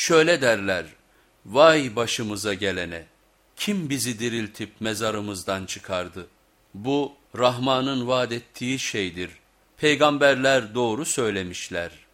Şöyle derler, vay başımıza gelene, kim bizi diriltip mezarımızdan çıkardı? Bu Rahman'ın vaad ettiği şeydir, peygamberler doğru söylemişler.''